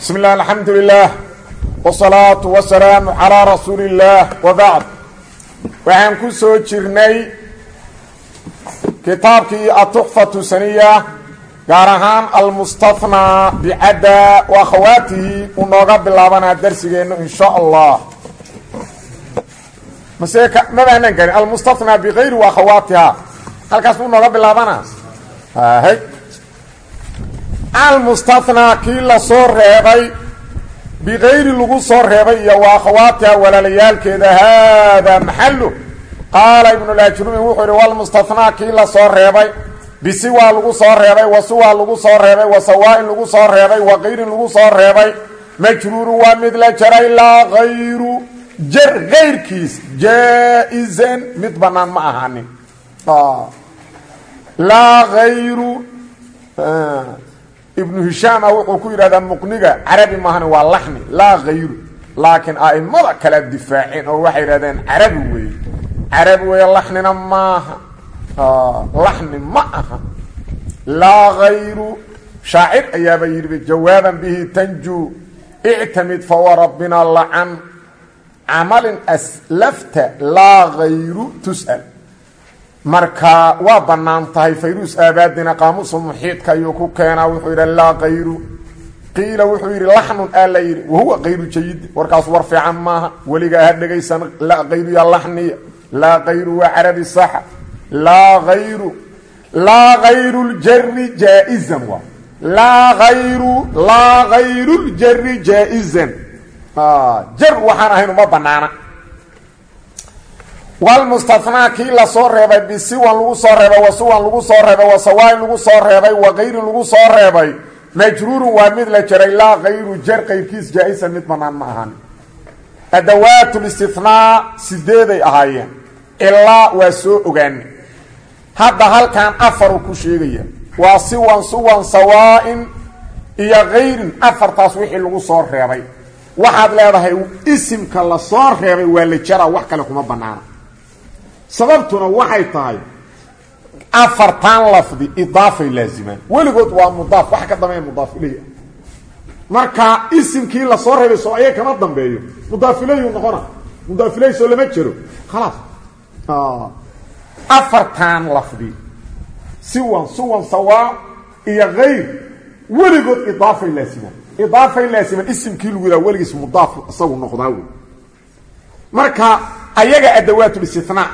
bismi illah alxamdu lilah wsalaatu wasalaamu calaa rasuuli illaah wabacd waxaan ku soo jirnay kitaabkii atuxfatu saniya gaar ahaan almustathnaa bicadda wa akhawaatihi uu nooga bilaabanaa darsigeennu in sha allah mase mabaanan garin almustathnaa bikayri wa akhawaatiha halkaas muu nooga bilaabanaa. Hay almustathnaa kii la soo reebay bikayri lagu soo reebay iyo wa akhawaatiha walaalayaalkeeda haadaa maxalu qaala ibnulajrumin wuxuu yihi walmustathnaa kii la soo reebay bisi waa lagu soo reebay wasu waa lagu soo reebay wasawaa-in lagu soo reebay wa kayrin lagu soo reebay majruuru waa mid la jaray laa kayru jar kayrkiis mid bannaan ma ahaanin. Laa ibnu hishaama wuxuu ku yidhahdaa muqniga carabi maahani waa laxni laa kayru laakiin a'imada kala difaaceen oo waxay yidhahdeen carabi weeye carabi weeye laxnina maaha. Laxni ma aha. Laa kayru shaacir ayaaba yidhi jawaaban bihi tanju ictamid fawa rabbina lacan camalin aslafta laa kayru tus'al marka waa bannaan tahay fayruus aabaadina qaamuusa muxiidka ayuu ku keenaa wuxuu yidhi laa kayru qiila wuxuu yidhi laxnun aa la yidhi wahuwa kayru warkaas war fiican maaha weligaa ha dhegaysan laa kayru ya laxniya laa kayru waa carabi saxa laa kayru laa kayru ljari jaa-izan. Waa. Laa kayru laa kayru ljari jaa-izan. Jar waxaan ahayn uma banaana walmustathnaa kii la soo reebay bisiwan lagu soo reebay wasuwan lagu soo reebay wasawaain lagu soo reebay wa kayrin lagu soo reebay. Majruurun waa mid la jaray laa kayru jar qayrkiis jaa-isan mid banaan ma ahan adawaatulistihnaa sideeday ahaayeen ilaa waa soo ogaana hadda halkan afaru ku sheegaya waa siwan suwan sawaa-in iyo kayrin afartaas wixii lagu soo reebay. Waxaad leedahay isimka la soo reebay waa la jaraa wax kale kuma banaana sababtuna waxay tahay afartan lafdi idaafay laazimaan weligood waa mudaaf wax ka dambeeya mudaaf ileyh marka isimkii la soo reebay soo aya kama dambeeyo. Mudaaf ileyhu noqona. Mudaaf ileyh soo lama jero khalaas. Afartan lafdi. Siwan suwan sawaa iyo kayr weligood idaafay laazimaan idaafay laasiman isimkii lagu yidhaha weligiis mudaaf isagu noqdaa marka ayaga adawaatulistinaa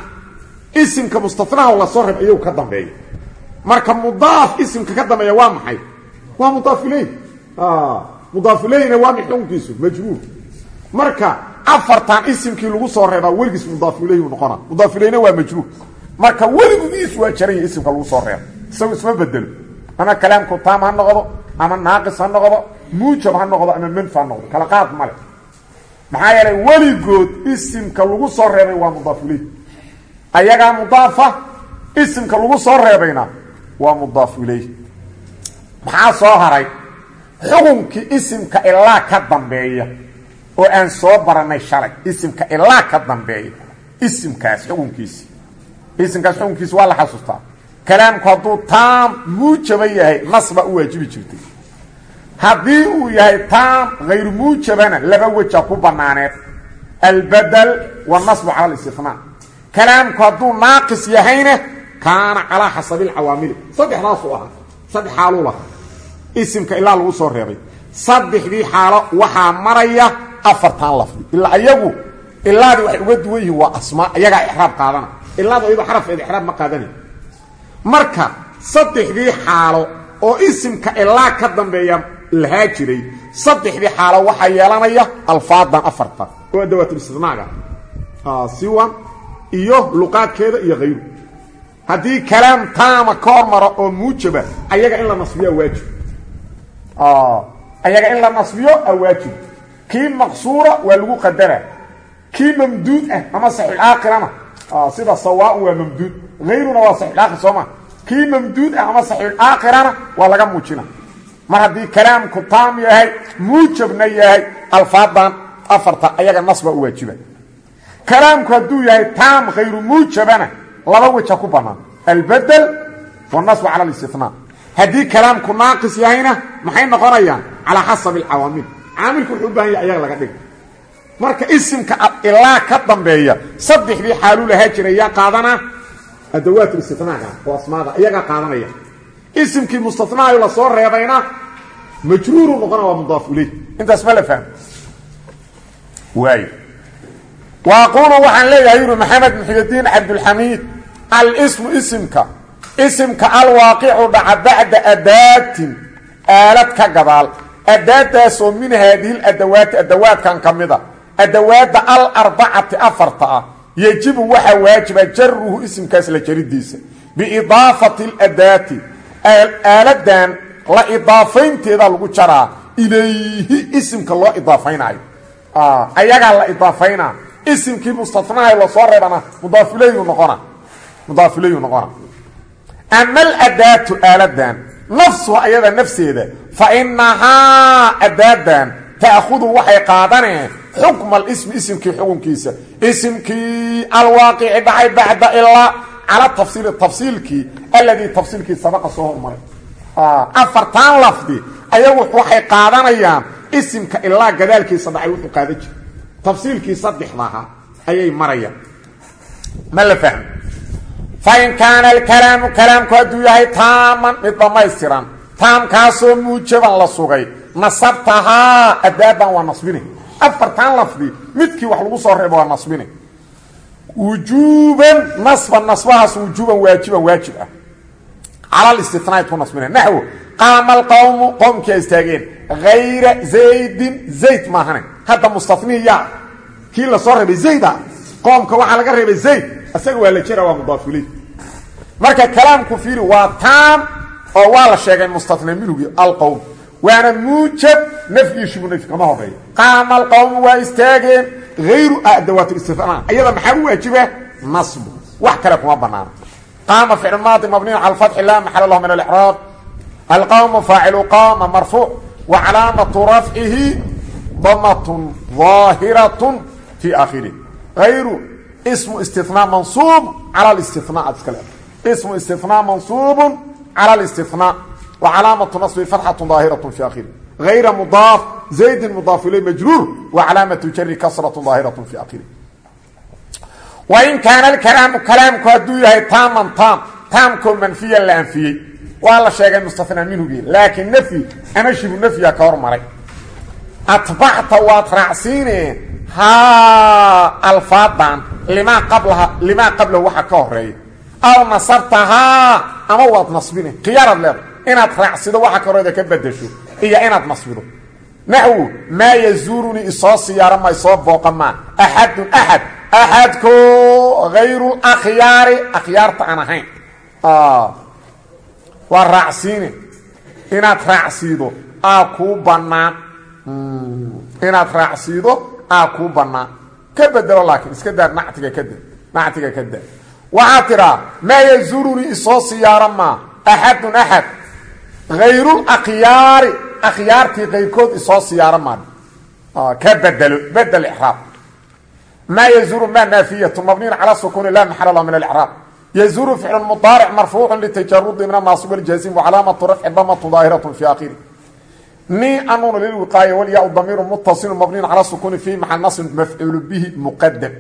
isimka mustanaha la soo reeb ayagu ka dambeeya marka mudaaf isimka ka dambeeya waa maxay? Waa mudaaf ileyh mudaaf ileyhna waa mi xukunkiisu majruur marka afartan isimkii lagu soo reebaa weligiis mudaaf ileyhu noqona mudaaf ileyhna waa majruur marka weligiis waa jaranya isimka lagu soo reeba isagu isma bedelo. Ama kalaamku taam ha noqdo ama naaqis ha noqdo muujab ha noqdo ama manfa ha noqdo. Kala qaad male maxaa yeelay weligood isimka ayagaa mudaafa isimka lagu soo reebayna waa mudaaf ileyh maxaa soo haray? Xukunkii isimka ilaa ka dambeeya oo aan soo baranay shalay isimka ilaa ka dambeeya isimkaas xukunkiisi. Isimkaas xukunkiisi waa la xasuustaa. Kalaamku hadduu taam muujaba yahay nas u waajibi jirtay. Haddii uu yahay taam hayru muujabana laba weja ku banaaneed albadel wanasbu cala listinaa kalaamku hadduu naaqis yahayna kaana calaa xasabi lcawaamili saddexdaasuu ahaa. Saddex xaaluu lahaa. Isimka ilaa lagu soo reebay. Saddexdii xaalo waxaa maraya afartan lafdi ilaa ayagu ilaadii waxay uga duwan yihiin waa asmaa iyagaa ixraab qaadana. Ilaadu iyadoo xarafeed ixraab ma qaadanay marka saddexdii xaalo oo isimka ilaa ka dambeeya lahaa jiray saddexdii xaalo waxaa yeelanaya alfaadan afarta. Oo adawaatulistinaaga siwan iyo luqaadkeeda iyo hayru haddii kalaam taama ka hormaro oo muujaba ayaga in la nasbiyo awaajib ayaga in la nasbiyo awaajib kii maqsuura waa lagu qadara. Kii mamduud ah ama saxiixaaqilana sida sawaaun waa mamduud. Hayruna waa saxiixaaqil sooma kii mamduud ah ama saxiixaaqilana waa laga muujina. Mar haddii kalaamku taam yahay muujabna yahay alfaadan afarta ayaga nasba u kalaamku hadduu yahay taam hayru muujabana laba weja ku bannaan albadel wanasbu cala listinaa haddii kalaamku naaqis yahayna maxay noqonayaan? Calaa xasabi alcawaamil caamilku wuxuu u baahan yahay ayaga laga dhiga marka isimka ilaa ka dambeeya saddexdii xaaluu lahaa jira yaa qaadana adawaatu istinaaga oo asmaada iyagaa qaadanaya. Isimkii mustanaayo la soo reebayna majruuru noqona waa mudaaf iley intaas ma la fahmo waayo waaqulu waxaan leeyahay yuri maxamed muxidiin cabdulxamiid alismu isimka isimka alwaaqicu dhaca bacda adaatin aalad ka gadaal adaadaasoo min haadihi adawaati adawaadkan ka mida adawaadda alarbacati afarta ah yejibu waxaa waajiba jaruhu isimkaas la jaridiisa biidaafati ladaati aaladan la idaafaynteeda lagu jaraa ilayhi isimka loo idaafaynaayo ayagaa la idaafaynaa isimkii mustanaaha la soo reebana mudaafileyhu noqona. Mudaafileyhu noqona. Ama aladaatu aaladan nafsuha ayada nafseeda fa inahaa adaadan ta'khudu waxay qaadaneen xukma alismi isimkii xukunkiisa. Isimkii alwaaqici dhacay bacda ilaa cala tafsiili tafsiilkii alladii tafsiilkii sabaqa soo hormaray. Afartan lafdi ayagu waxay qaadanayaan isimka ilaa gadaalkiisa dhacay wuxuu qaadan jira tafsiilkii saddexdaha ayay marayaan. Ma la fahmo fain kaana alkalaamu kalaamku hadduu yahay taaman mid dhammaystiran. Taamkaasoo muujaban la sugay. Nasabtahaa adaaban waa nasbine. Afartan lafdi midkii wax lagu soo reebo waa nasbine. Wujuuban nasban nasbahaas wujuuban waajiban waajib ah. Cala istinaad ku nasbina naxwo qaama alqowmu qowmkia istaageen hayra zaydin zayd maahane hadda mustanihi yaa kii la soo reebay zayda qoomka waxaa laga reebay zayd isaga waa la jera waa mudaafiley marka kalaamku fiiri waa taam oo waa la sheegay mustana minhugi alqowm waana muujab nafyi shibu nafyi kama horeeyo qaama alqowmu waa istaageen hayru adawaat istina ayada maxaa u waajiba nasbu wax kale kuma banaano qaama ficl maadi mabniyu cala fatxi la maxal lahu min alcraab alqowmu faacilu qaama marfuuc wa calaamatu rafcihi damatun ظaahiratun fi aakhirih hayru ismu istinaa mansuub cala istina ad iska le ismu istinaa mansuubu cala listinaa wa calaamatu nasbi fatxatu daahiratu fi akhirih غayra mudaaf zaydin mudaaf ilay majruur wa calaamatu jari kasratu daahiratu fi akhirih wain kaana alkalaamu kalaamku hadduu yahay taaman taam taamkoo manfiyan la anfiyey waa la sheegay mustanaa minhugii laakiin nafyi ama shibu nafyiga ka hormaray. Atbacta waad raacsiineen haa alfaadan limaa qablaha limaa qablahu waxa ka horreeya aw nasabtahaa ama waad nasbine. Khiyaaraad leeda inaad raacsido waxa ka horeeda ka bedesho iyo inaad nasbido. Naxwu maa yazuurunii isoo siyaara ma isoo booqa maa axadun axad. Axadko hayru akhyaari akhyaarta ahayn waa raacsiine inaad raacsiido aa kuu bannaan. Inaad raacsiido aa kuu bannaan. Ka bedelo laakiin iska daar nactiga kada nactiga ka daa waxaa tidhaa maa yazuurunii isoo siyaara maa? Axadun axad? Hayrul akhyaari akhyaartii kayrkood isoo siyaara maa. Ka bedelo bedel ixraab. Ma yzuru ma naafiyatu mabniyn calى sukuni la maxal lah min اlcraab yzuru ficl mudaaric marfuucu litajarudi min anaasib اljazim wcalaamatu rafci damatu daahiraة fi akhiri ni anun lilwiqaaya walyaa damiiru mutasilu mabniyn calى sukuni fi maxa nasrin mafcuulu bihi muqadam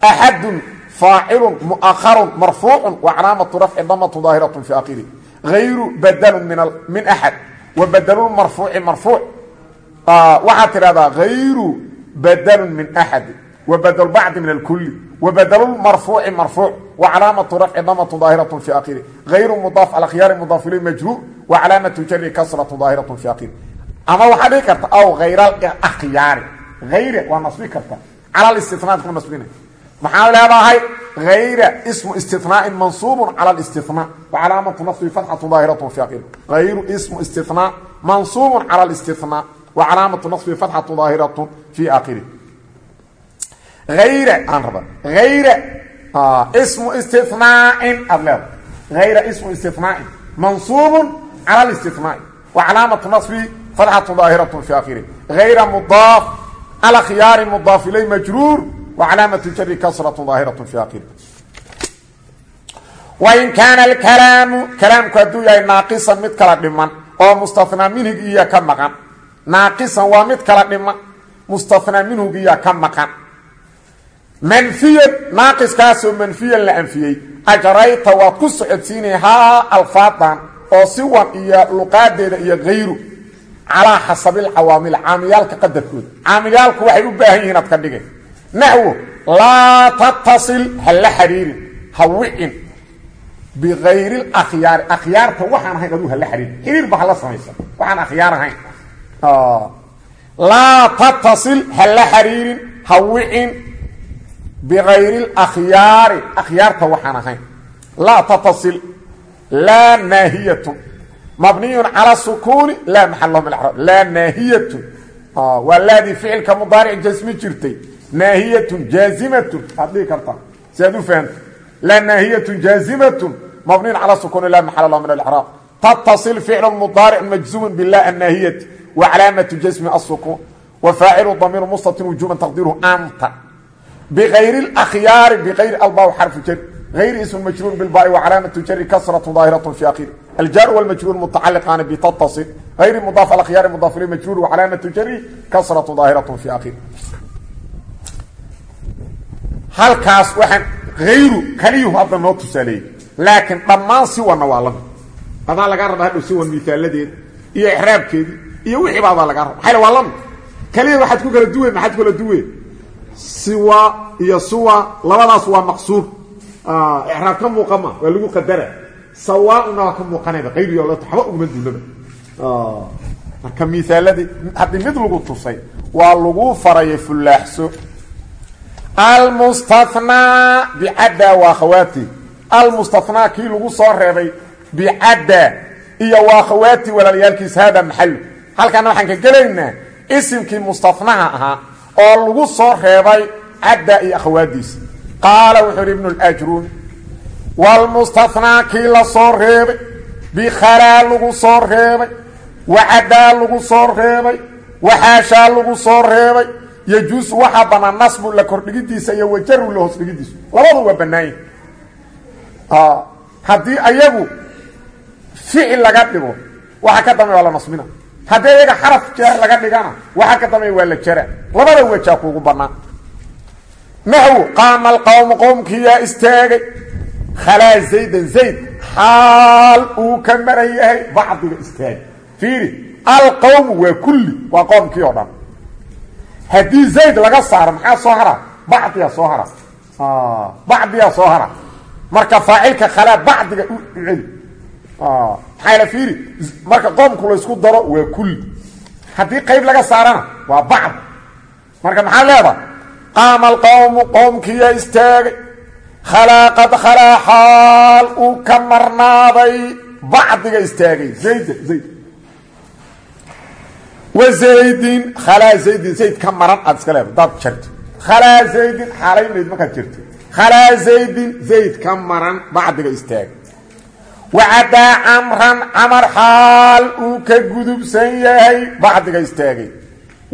axadu faacilu muaharu marfuucu wacalaamatu rafci damatu daahiraة fi akhiri غayru badlu min axad wabadlu marfuuci marfuuc waxaad tidhahdaa غayru badlu min axad وbdل bعض من الكل وbdل المرفوع مرفوع وcلاaمة رفع dmة ظاahiرة في akhر غayr مضاaف على khyaar مضاaف iليه مجrوع وcلاaمة jر ksرة ظاahiرة في akhر ama waxaa dhigi karta aw hayr اkhyaari hayr waa naصbi karta calى اsتiثناad ku naصbina maxaa leedahay hayra smu اsتiثناء maنصوب calى الاsتiثناء وcلاaمaة نصbi فتحة ظاahiرة في akhر غayr smu اsتiثناء maنصوب calى الاsتiثناء وcلاaمaة نصbi فتحة ظاahiرة في akhر ayra aan raba ayra ismu istinaain aad leeda ayra ismu istinaain mansuubu cala listinaai wa calaamatu nasbi fatxatu daahiratu fi akhiri ayra mudaaf cala khiyaari mudaaf ilay majruur wa calaamatu jari kasratu daahiratu fi akhiri wain kaana alkalaamu kalaamku hadduu yahay naaqisan mid kala dhiman oo mustanaa minhigiiya ka maqan naaqisan waa mid kala dhiman mustanaa minhigiiya ka maqan manfiyan naaqiskaasoo manfiyan la anfiyey ajarayta waad ku socodsiinay haa alfaadan oo siwan iyo luqaadeeda iyo hayru calaa xasabil cawaamil caamiyaalka qadarkooda caamiyaalku waxay u baahan yihiin ad ka dhigay naxwo laa tattasil ha la xiriirin ha wicin bikayri akhyaari akhyaarta waxaan ahayn aduu hala xiriirin xiriirba hala samaysa waxaan akhyaar ahayn bikayri akhyaari akhyaarta waxaan ahayn laa tattasil laa naahiyatun mabniyun cala sukuuni laa maxal lahu min acraab laa naahiyatun waa laadii ficilka mudaaric jasmi jirtay naahiyatun jaazimatun aad dhihi kartaa si aad u fahamto laa naahiyatun jaazimatun mabniyun cala sukuuni laa maxal lahu min alacraab tattasil ficlu mudaaric majzumun bila annaahiyati wa calaamatu jasmi asukuun wa faacilu damiiru mustatin wujuban taqdiruhu anta bikayri akhyaari bikayri alba xarfu jar غyr ism majruur bilbaai wcalaamaة jari kasraة ظaahiraة fi akhiri aljar wاlmajruur mutacaliqaani btaصil غayri mudaaf alkhyaari mudaaf il majruur wcalaamaة jari kasraة ظaahiraة fi akhiri halkaas waxaan hayru kaliyuhu hadda noo tusaaleeyey laakiin dhammaan siwanna waa lamid adaa lagaa raba hadhow siwan miaaladeeda iyo ixraabkeedii iyo wixiiba adaa lagaa raba maaa waa lamid kaliya waxaad ku kala duwe maxaad kala duwe siwa iyo suwa labadaas waa maqsuur. Iraab ka muuqama waa lagu qadara sawaauna waa ka muuqanayba ayri waxba uguma duulaba. Marka miaaladii haddii mid lagu tusay waa lagu faraya fulaaxso almustanaa bicadda waa khawaati almustanaa kii lagu soo reebay bicadda iyo waa khawaati walaalayaalkiis hada maxalu halkaana waxaan ka gelaynaa isimkii mustanaha ahaa oo lagu soo reebay cadda iyo akhawaadiisa qaala wuxuu yidhi ibnu ljruun wlmustanaa kii la soo reebay bikhalaa lagu soo reebay wacadaa lagu soo reebay waxaashaa lagu soo reebay yajuusu waxaa bannaan nasbu la kordhigidiisa iyo wajaru la hoos dhigidiisu labadu waa bannaanyihi haddii ayagu ficil laga dhigo waxa ka dambeya waa la nasbina haddii ayaga xaraf jeer laga dhigana waxa ka dambeya waa la jara. Labada wejaa kuugu bannaan. Naxwu qaama alqowmu qowmkiyaa istaagay. Khalaa zaydan zayd xaal uu ka maran yahay bacdiga istaag fiiri alqowmu waa kulli waa qoomkii oo dhan. Haddii zayd laga saaro maxaa soo hara bacdiyaa soo hara bacdiyaa soo hara marka faacilka khalaa bacdiga u celi maxaa la fiiri. Marka qoomku laysku daro waa kulli. Haddii qayb laga saarana waa bacd. Marka maxaa leedaha qaama alqowmu qowmkiyaa istaagay. Khalaa qad khalaa xaal uu ka marnaaday bacdiga istaagay. Zayda zayd. Wa zaydin khalaa zaydin. Zayd ka maran aad iska leeda daad jarto khalaa zaydin xaalaynayd markaad wacadaa camran camar xaal uu ka gudubsan yahay bacdiga istaagay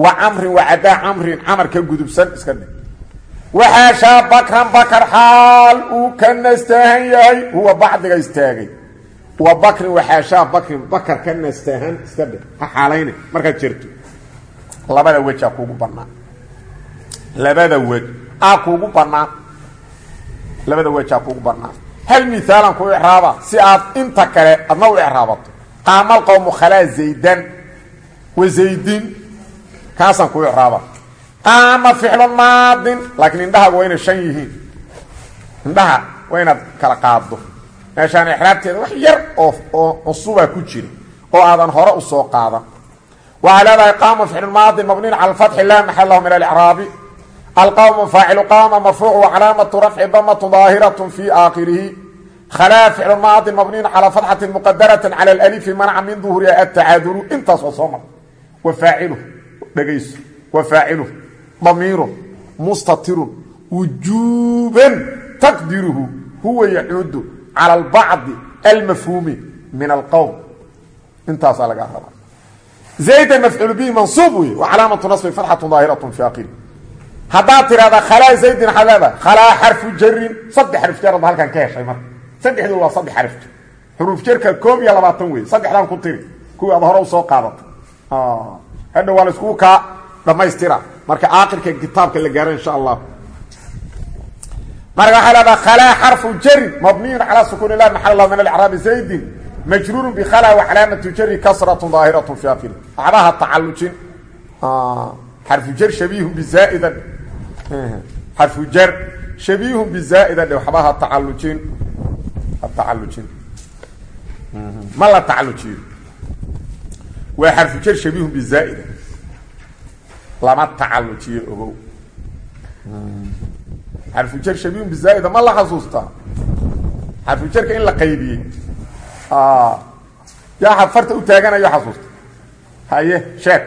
wa camrin wacadaa camrin camar ka gudubsan iska dhig waxaashaa bakran bakar xaal uu ka nastaahan yahay huwa bacdiga istaagay wa bakrin waxaashaa bakrin bakar ka nastaahan iska dhig ha xaalayna markaad jirto labada wej aa kuugu bannaan labada wej aa kuugu bannaan labada hal miaalan ku icraaba si aad inta kale adna u icraabato. Qaamal qowmu khalaa zaydan. Wa zaydin. Kaasaan ku icraaba. Qaama ficlu maadin. Laakiin indhahaga waa inay shan yihiin. Indhaha waa inaad kala qaaddo. Meeshaan icraabteeda wax yar oo oo cusubaa ku jira oo aadan hore u soo qaadan waxaa leedahay qaama alqawmu faacilu qaama marfuuc wacalaamatu rafci damatu daahiraة fi aakhirihi khalaa ficlu maadin mabniin calaa fatxati muqadarati cala alalifi manca min duhuriha atacaadulu intaas oo soo mar wa faacilu dhegayso wa faacilu damiiru mustatirun wujuuban taqdiruhu huwa yacuudu cala albacdi almafhuumi min alqowm intaasaa laga rabaa zaydan mafcuul bihi mansuub wey wa calaamatu nasbi fatxatu daahiraة fi aakhirihi haddaad tidhahdaa khalaa zaydin leedahay khalaa xarfu jarin saddex xarf jarad halkan ka heshay marka. Saddexdu waa saddex xarf jar jarka koob iyo labaatan wey saddexdan ku tiri. Kuwii aad hore u soo qaadatay hadha waa la iskugu kaa dhamaystira. Marka aakirka kitaabka la gaaro insha allah. Marka waxaa leedaha khalaa xarfu jarin mabniyun calaa sukuun ilah maxal lah min alcraabi zaydin majruurun bikhala wa calaamatu jari kasratun daahiratu fi akhiri waxbaha tacallujin xarfu jar shabiihun xarfu jar shabiihun bizaa'idan dhe waxbaha tacallujin tacallujin ma la tacallujiyo waa xarfu jar shabiihun bizaa'idan lama tacallujiyo ogow xarfujar shabiihun bizaaida ma la xasuustaa xarfujarka in la qaybiyey yaa farta u taaganayo xasuusta haye sheeg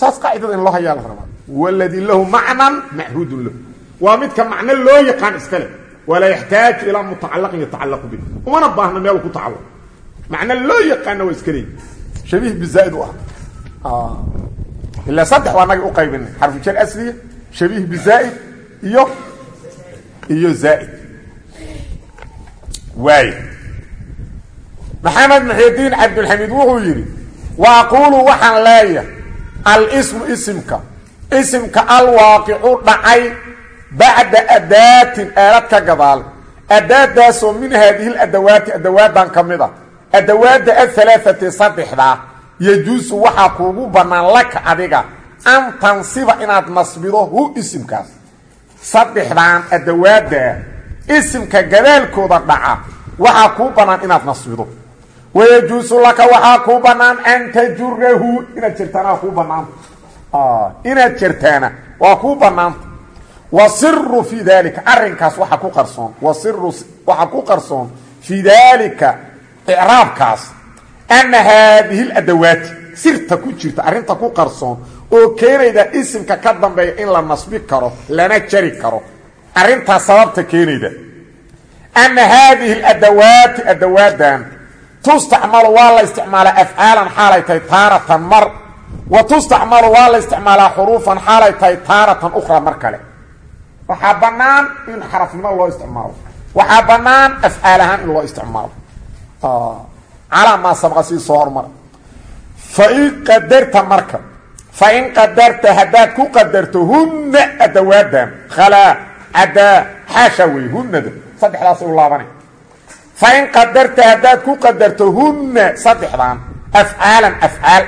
saas qaacidada in loo hayaa la rabaa wladii lahu macnan machudun lahu. Waa midka macno loo yaqaan iska leh. Walaa yaxtaaju ilaa mutacalaqin yatacalaqu bih umana baahna meel ku tacalluq macno loo yaqaana waa iska leeyi shabiih bizaaid u ah. Ilaa saddex waa naga u qaybinay. Xarfu jar asliya shabiih bizaaid iyo iyo zaaid waay maxamed muxidiin cabdulxamiid wuxuu yidhi wa aquulu waxaan leeyahay alsmu isimka isimka alwaaqicu dhacay bacda adaatin aalad ka gadaal adaadaasoo min haadihi ladawaati adawaadan ka mid a adawaadda ahalaaati saddexdaa yajuusu waxaa kuugu bannaan laka adiga an tansiba inaad nasbido hu isimkaas saddexdaan adawaadda isimka gadaalkooda dhaca waxaa kuu bannaan inaad nasbido wayajuusu laka waxaa kuu bannaan an tajurahu inaad jertaana waa kuu bannaanta inaad jertaana waa kuu bannaanta wasiru fii daalika arrinkaas waxa ku qarsoon. Wasiru waxaa ku qarsoon fii daalika icraabkaas ana haadihi ladawaati sirta ku jirta arrinta ku qarsoon oo keenayda isimka ka dambeeya in la nasbi karo lana jari karo. Arrintaas sababta keenayda. Ana haadihi ladawaati adawaadan tustacmalu waa la isticmaalaa afcaalan xaalay tahay taaratan mar wa tustacmalu waa la isticmaalaa xuruufan xaalay tahay taaratan ukhra mar kale waxaa bannaan in xarafnimo loo isticmaalo waxaa bannaan afcaal ahaan in loo isticmaalo calaa maa sabqa sii soo hormara fain qadarta marka fain qadarta haddaad ku qadarto hunna adawaadan khalaa cadaa xaasha fain qadarta haddaad ku qadarto hunna saddexdan afcaalan afcaal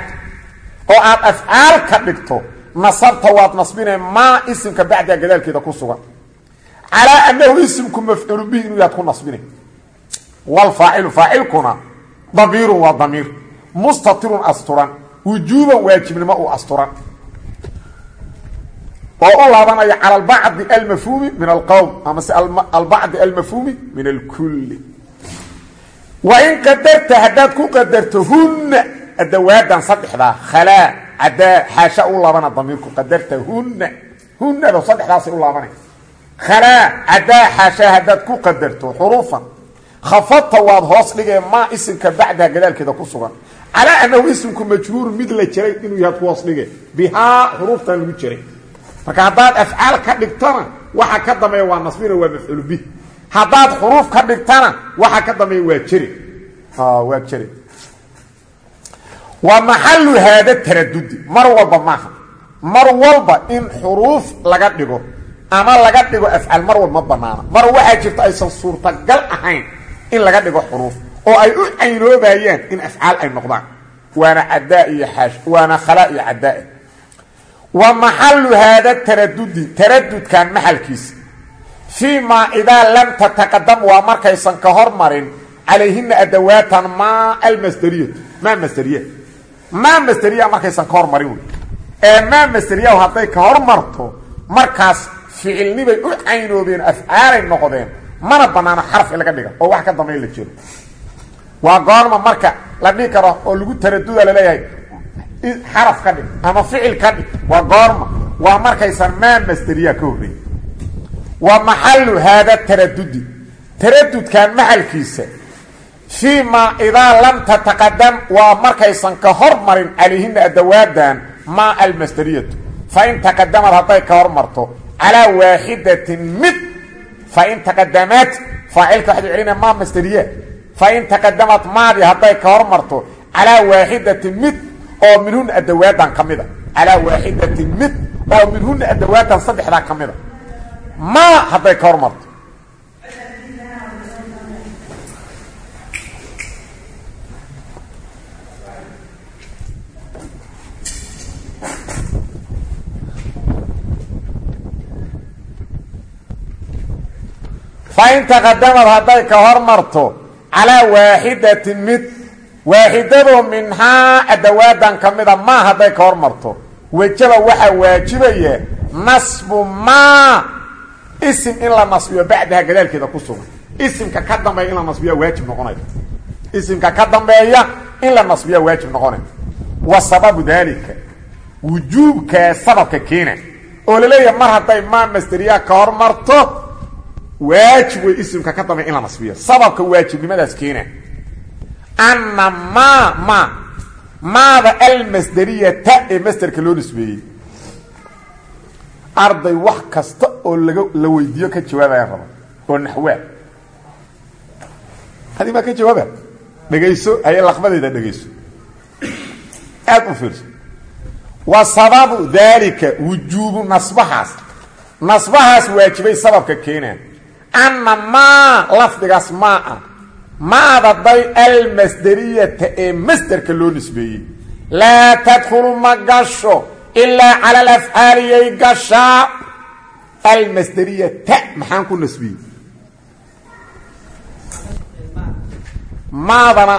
oo aad afcaal ka dhigto nasabta waad nasbinay maa isimka bacdaa gadaalkeeda ku sugan calaa annahu isimku mafcuulu bihi inuu yaad ku nasbinay wlfaacilu faacilkuna damiirun waa damiir mustatirun asturan wujuuban waajibnimo u asturan oo u laabanaya cala albacdi almafhuumi min alqowm amase albacdi almafhuumi min alkulli wain qadarta haddaad ku qadarto hunna adawaadan saddexdaa khalaa cadaa xaasha u laabana damiirku qadarta hunna hunnado saddexdaasay u laabanay khalaa cadaa xaashaa haddaad ku qadarto xuruufan. Khafadta waad hoos dhigee maa isimka bacdaha gadaalkeeda ku sugan. Calaa annahu isimku majruurun mid la jaray inuu yahaad ku hoos dhige bihaa xuruuftan lagu jaray marka haddaad afcaal ka dhigtana waxa ka haddaad xuruuf ka dhigtana waxa ka dambeeya waa jeri. Waa jeri. Wa maxalu haada taradudi. Mar walba maaha mar walba in xuruuf laga dhigo ama laga dhigo afcaal mar walba ma banaana. Mar waxaa jirta aysan suurtagal ahayn in laga dhigo xuruuf oo ay u caynoobayaan in afcaal ay noqdaan. Waana cadaa iyo xaash waana khalaa iyo cadaa wa maxalu haada taradudi taradudkan fii maa idaa lam tataqadam waa markaysan ka hormarin calayhina adawaatan maa almasderiyatu maa masderiya maa masderiya markaysan ka hormarin wey. Ee maa masderiyahu hadday ka hormarto markaas ficilnibay u caynoobeen afcaalay noqdeen mana banaano xaraf in laga dhiga oo wax ka dambeyn la jiro. Waa goorma marka la dhihi karo oo lagu taraduda la leeyahay xaraf ka dhig ama ficil ka dhig waa goorma. Waa markaysan maa masderiya wa maxalu haada taradudi taradudkan maxalkiisa fii maa idaa lam tataqadam waa markaysan ka hormarin calayhina adawaadan maa almasderiyatu fain taqadamad hadday ka hormarto calaa waaxidatin mid fain taqadamaat faacilka waxaad celinaya maa masteriya fain taqadamad maadi hadday ka hormarto calaa waaxidatin mid oo minhuna adawaadan ka mida. Calaa waaxidatin mid oo minhuna adawaadan saddexdaa ka mida maa hadday ka hormarto fain taqadamad hadday ka hormarto calaa waaxidatin mid waaxidadoo minhaa adawaadan ka mida maa hadday ka hormarto wejaba waxaa waajibaya nasbu maa isim in la nasbiyo bacdaha gadaalkeeda ku sugan. Isimka ka dambeeya in la nasbiya waajib noqonay isimka ka dambeeya in la nasbiya waajib noqonay wa sababu daalika wujuubkaa sababka keena. Oo la leeyahay mar hadday maa masteriya ka hormarto waajib wey isimka ka dambeeya in la nasbiyo sababka waajibnimadaas keena. Anna maa ma maada almasderiyata ee masderka loo nisbeeyey arday wax kasta oo laga la weydiiyo ka jawaabaya raba oo naxwaa adi maa ka jawaaba dhegayso haye laqbadeeda dhegayso. Aada u fiirso. Wa sababu daalika wujuubu nasbahaas. Nasbahaas waajibay sababka keenaa anna maa lafdigaas maa ah. Maada day almasderiyata ee masderka loo nisbeeyey. Laa tadkhulu ma gasho ilaa cala alafcaaliyay gashaa almasderiyata maxaan ku nasbiyey maadana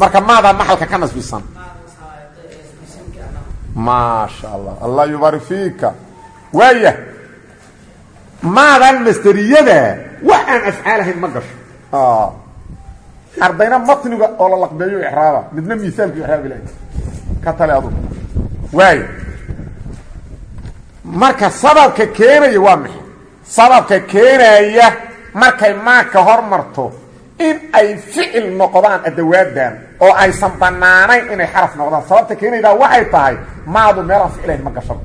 marka maadaa maxalka ka nasbisan maasha allah allah yubarik fiika waaya maadan masderiyada wax aan ma gasho ardayna matniga oo la laqbeeyo ixraaba midna miaalku ixraab ilahay ka tale adu waay marka sababka keenaya waa maxay? Sababka keenaya markay maa ka hormarto in ay ficil noqdaan adawaadan oo aysan banaanayn inay xaraf noqdaan. Sababta keenaydaa waxay tahay maadu meelaan ficilayn ma gashaba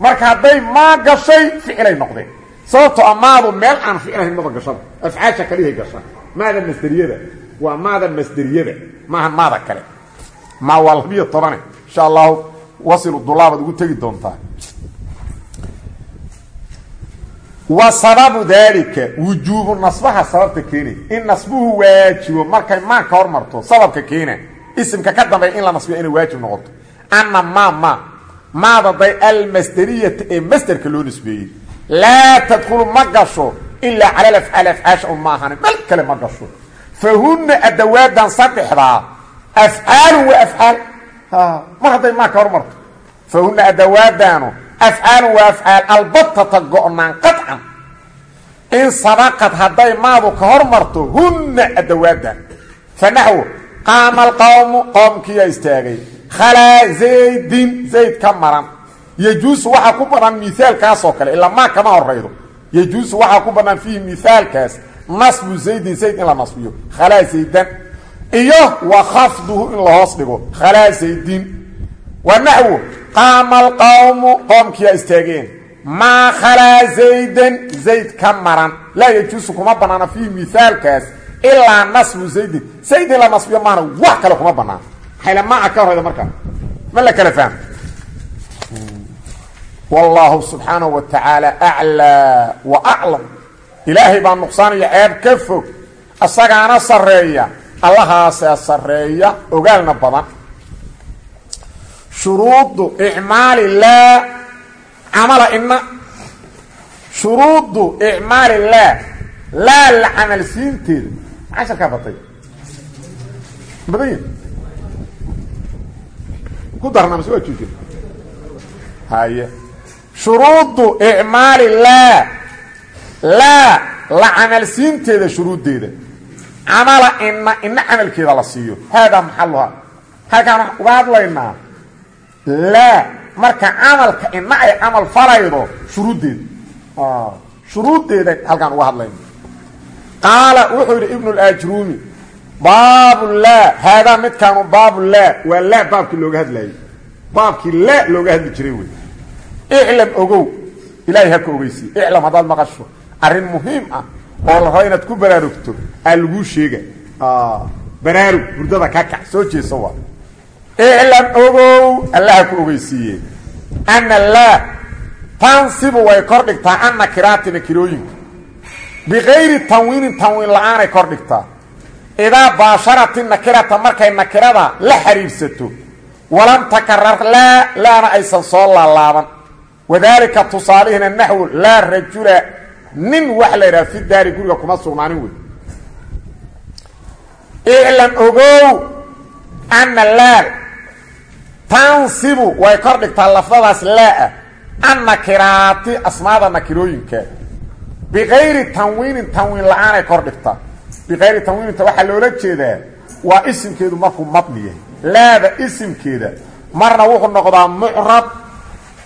marka hadday maa gashay ficilay noqdeen. Sababtoo a maadu meel aan ficilahayn maba gashaba afcaasha kalihay gasha. Maada masderiyada waa maada masderiyada maaha maada kale. Maa waa labiyo tobane insha allahu wasilu dulaabaad ugu tegi doontaa wa sababu daalika wujuubu nasbaha sababta keenay in nasbuhu waajibo markay maa ka hormarto sababka keena isimka ka dambeeya in la nasbiyo inay waajib noqoto. Anna maa ma. Maada day almasderiyata ee masderka loo nisbeeyey laa tadkhulu ma gasho ilaa cala alafcaal afcaasha un maahane mel kale ma gasho. Fa hunna adawaadan saddexdaa afcaalun waa afcaal mar hadday maa ka hunna adawaadaanu afcaalun waa afcaal albatata go-naan qaطcan in sabaqad hadday maadu ka hormarto hunna adawaadan fa naxwo qaama alqawmu qoomkiyaa istaagay. Khalaa zaydin zayd ka maran. Yejuusu waxaa ku banaan miaalkaasoo kale ilaa maa kama horaydo yejuusu waxaa ku banaan fiihi miaalkaas nasbu zaydin zayd in la nasbiyo. Khalaa zaydan. Iyo wa khafduhu in la hoos dhigo. Khalaa zaydin wa naxwo qaama alqawmu qoomkiyaa istaageen. Maa khalaa zaydan zayd ka maran. Laa yejuusu kuma banaana fiihi miaalkaas ilaa nasbu zaydin. Zayd in la nasbiyo maana wax kale kuma banaan maxayla maa ka horayda markaa ma la kala fahmo wallaahu subxaanahu wa tacaala aclaa wa aclam ilaahay baa nuqsaanaya ceeb ka fog. Asagaana sarreeya. Allahaasee sarreeya ogaalna badan shuruudu icmaali laa camala ina shuruudu icmaali laa laa la camal siinteeda. Casharkaa batay. Badan ku darna mase waa joojin haye shuruudu icmaali laa laa la camalsiinteeda shuruuddeeda. Camala ina ina camalkeeda la siiyo. Haadaa maxaluha halkaan uga hadlaynaa laa marka camalka ina ay camal falaydo shuruuddeeda shuruuddeeda halkaan uga hadlayna qaala wuxuu yidhi ibnu اlajruumi baabu laa haadaa midkaanu baabu laa waa laa baabkii looga hadlayay. Baabkii laa looga hadli jiray wey. Iclam ogow ilaahay ha ka ogeysiye iclam haddaad maqasho arrin muhiim ah oo la rabo inaad ku baraarugto aa laguu sheega baraarug hurdada ka kac soo jeeso waa iclam ogow allaha ku ogeysiiye ana laa tansibu way kor dhigtaa an nakiraati nakirooyinka bikayri tanwiinin tanwiin la'aanay kor dhigtaa idaa baasharati nakirata markay nakirada la xiriirsato walam takarar laa laana aysan soo laalaaban wadaalika tusaalihina naxwu laa rajula nin wax la yidhaha fi daari guriga kuma sugnaanin wey iclam ogow ana laa tansibu way kor dhigtaa lafdadaas laa-a an nakiraati asmaada nakirooyinka. Bikayri tanwiinin tanwiin la'aanay kor dhigtaa bikayri tanwiininta waxaa loola jeedaa waa isimkeedu markuu mabni yahay. Laada isimkeeda marna wuxuu noqdaa mucrab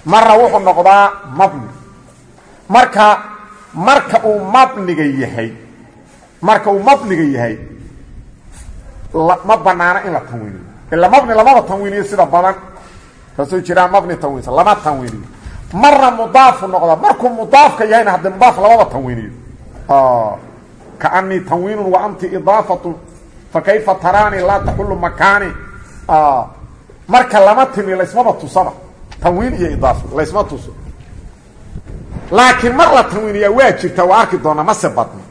marna wuxuu noqdaa mabni. Marka marka uu mabniga yahay marka uu mabniga yahay ma banaana in la tanwiiniyo ila mabni lamaba tanwiiniyo sida badan. Kaasoo jiraan mabni tanwiinsan lama tanwiiniyo marna mudaafu noqda. Markuu mudaafka yahayna haddee mudaaf lamaba tanwiiniyo kaanii tanwiinun wa anti idaafatun. Fa kayfa taraani laa taxullu makaani? Marka lama timi laysmaba tusaba tanwiin iyo idaafo laysma tuso. Laakiin mar la tanwiiniyaa waa jirta arki doonaa mase badna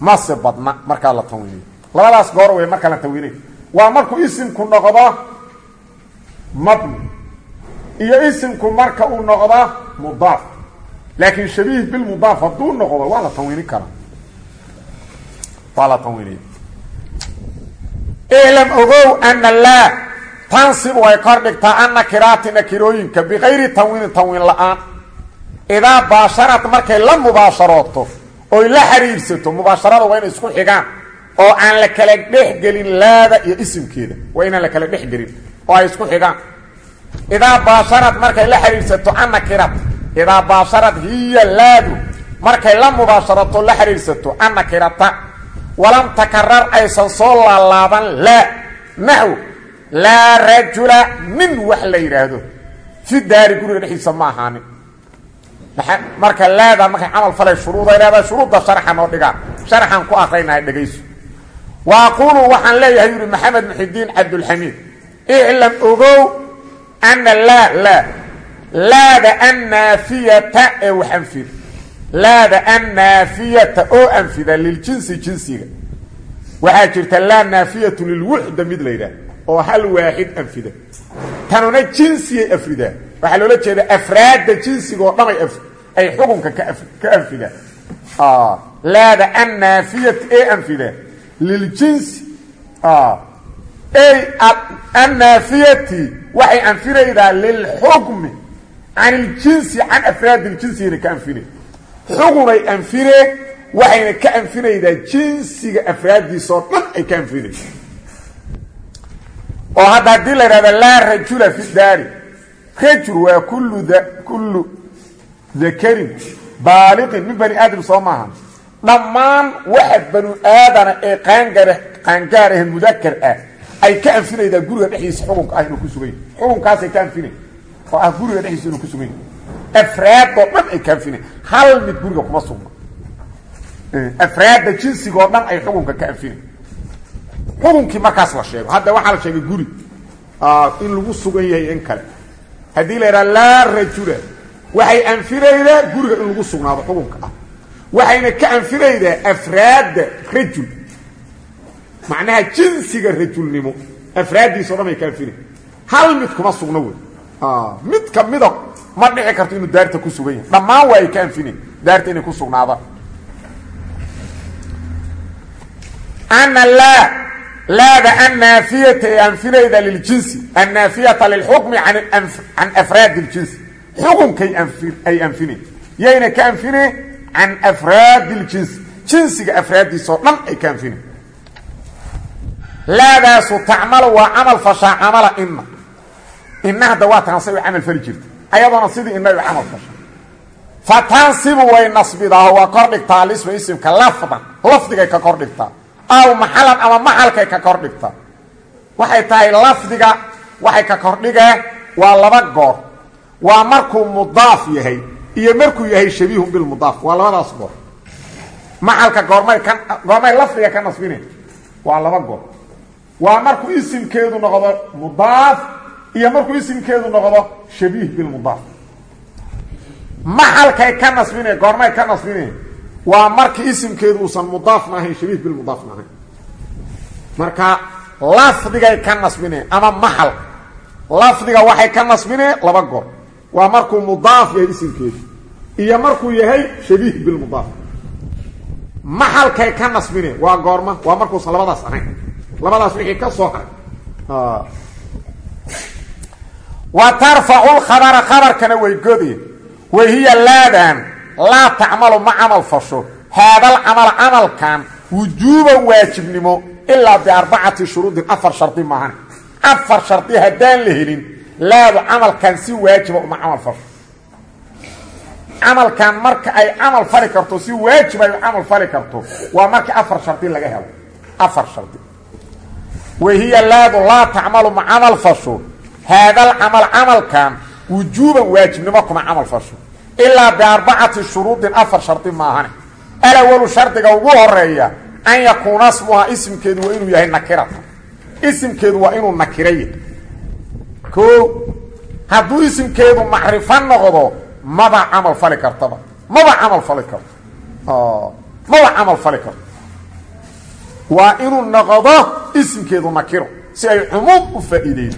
mase badna la tanwiiniyo labadaas goor wey markaa la tanwiinay waa markuu isimku noqdo mabni. Iyo isimku marka uu noqdo mudaaf. Laakiin shabiih bilmudaaf hadduu noqdo waa la tanwiini karaa. Waa la tanwiiniya iclam ogow ana laa tansibu ay kor dhigtaa an nakiraati nakirooyinka bikayri tanwiinin tanwiin la'aan. Idaa baasharat markay la mubaasharooto oy la xiriirsato mubaasharada waa inay isku xigaan oo aan la kala dhex gelin laada iyo isimkeeda. Waa inaan la kala dhex gelin oo ay isku xigaan. Idaa baasharad markay la xiriirsato an nakirat idaa baasharad hiya laadu markay la mubaasharato la xiriirsato an nakirata walam takarar aysan soo laalaaban laa naxw laa rajula nin wax la yidhaahdo fi daari guriga dhexdiisa ma ahaanin. Marka laada markay camal falay shuruuday leedahay shuruudda sharxa noo dhigaan. Sharxaan ku akraynahay dhegayso aquulu waxaan leeyahay yuri maxamed muxidiin cabdulxamiid iclam ogow ana laa laa laada annaafiyata ee wax anfida laada annaafiyata oo anfida liljinsi jinsiga waxaa jirta laa naafiyatu lilwuxda mid la yidhaah oo hal waaxid anfida tanuna jinsiyay afridaa waxaa loola jeeda afraadda jinsiga oo dhan ay xukunka ka anfidaan laada annaafiyata ee anfida liljinsi annaafiyati waxay anfinaydaa lilxukmi can iljinsi can afraadi ljinsigana ka anfina xukunay anfine waxayna ka anfinaydaa jinsiga afraaddiisoo dhan ay ka anfinaysa oo hadda haddii la yidhahda laa rajula fi daari rajul waa kullu kullu dakarin baaliqin min bani aadam soo maaha dhammaan waxa banu aadana ee qaangaar ah mudakar ah ay ka anfinaydaa guriga dhexdiisa xukunka ah inuu ku sugan yahy xukunkaasay ka anfinay oo ah guriga dhexdiisa inuu ku sugan yahy afraadoo dhan ay ka anfinay hal mid guriga kuma sugna afraadda jinsiga oo dhan ay xukunka ka anfinay xukunkii markaas la sheego. Hadda waxaa la sheegay guri. In lagu sugan yahay in kale. Haddii la yidhaha laa rajula waxay anfinaydaa guriga in lagu sugnaado xukunka ah waxayna ka anfinaydaa afraadda rajul. Macnaha jinsiga rajulnimo afraaddiisa o dhan ay ka anfinay hal mid kuma sugno wey. Mid ka mida ma dhici karto inuu daarta ku sugan yahay. Dhammaan waa ay ka anfinay daarta inay ku sugnaadaan ana laa laada annaafiyata ee anfinayda liljinsi annaafiyata lilxukmi can afraadi ljinsi xukunkay ay anfinay yayna ka anfinay can afraadi ljinsi jinsiga afraaddiisa oo dhan ay ka anfinay laadaasu tacmalu waa camal fashaa camala ina ina hadda waa taansay way camal fali jirta ayadoona sidii ina u camal fasha fa tansibu way nasbidaaho waa kor dhigtaa alisma isimka lafdan lafdigay ka kor dhigtaa aw maxalan ama maxalkay ka kor dhigtaa waxay tahay lafdiga waxay ka kordhigeen waa laba goor waa markuu mudaaf yahay iyo markuu yahay shabiihun bilmudaaf waa labadaas goor maxalka goormay ka goormay lafdiga ka nasbine waa laba goor. Waa markuu isimkeedu noqdo mudaaf iyo markuu isimkeedu noqdo shabiih bilmudaaf maxalkay ka nasbine goormay ka nasbine waa markii isimkeedu uusan mudaafna ahayn shabiih bilmudaafna ahayn marka lafdigay ka nasbine ama maxal lafdiga waxay ka nasbine laba goor. Waa markuu mudaaf yahay isimkeedu iyo markuu yahay shabiih bilmudaaf. Maxalkay ka nasbine? Waa goorma. Waa markuusan labadaas ahayn labadaas wixii ka soo haray wa tarfacu lkhabara khabarkana way godi wahiya laadan laa tacmalu ma camal fasho. Haadal camala camalkan wujuuban waajibnimo ilaa biarbacati shuruudin afar shardi maahan. Afar shardi haddaan la helin laadu camalkan si waajiba uma camal fasho camalkan marka ay camal fali karto si waajib ay camal fali karto waa markii afar shardi laga helo. Afar shardi wahiya laadu laa tacmalu ma camal fasho. Haadal camal camalkan wujuuban waajibnimo kuma camal fasho. Ilaa biarbacati shuruudin afar shardi maahane alawalu shardiga ugu horreeya an yakuuna smuha isimkeedu waa inuu yahay nakiratan isimkeedu waa inuu nakiraya o hadduu isimkeedu macrifo noqdo maba camal fali kartaba. Maba camal fali karto maba camal fali karto waa inuu noqdo isimkeedu nakiro si ay cumuum u faa'iideydo